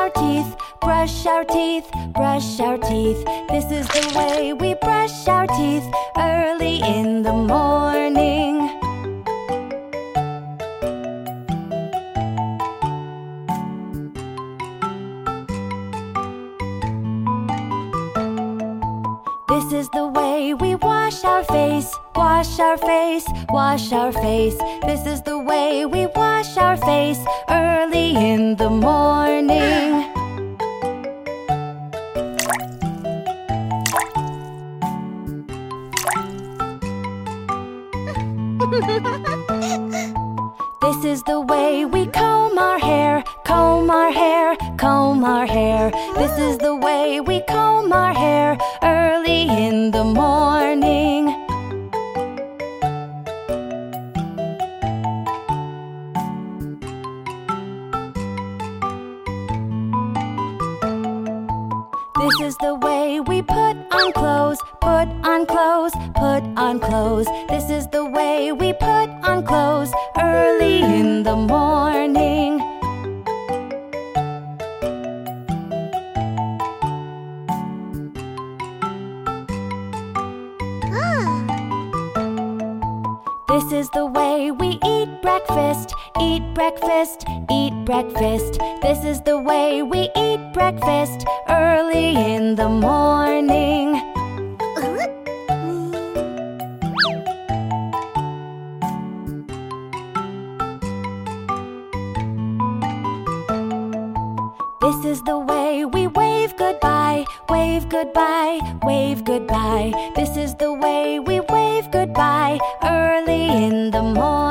our teeth. Brush our teeth. Brush our teeth. This is the way we brush our teeth early in the morning. This is the way we wash our face, wash our face, wash our face. This is the way we wash our face early in the morning. This is the way we comb our hair, comb our hair, comb our hair. This is the way we comb our hair is the way we put on clothes, put on clothes, put on clothes. This is the way we put on clothes early in the morning. This is the way we eat breakfast, eat breakfast, eat breakfast. This is the way we eat breakfast early in the morning. This is the way we wave goodbye, wave goodbye, wave goodbye. This is the way we wave goodbye early in the morning.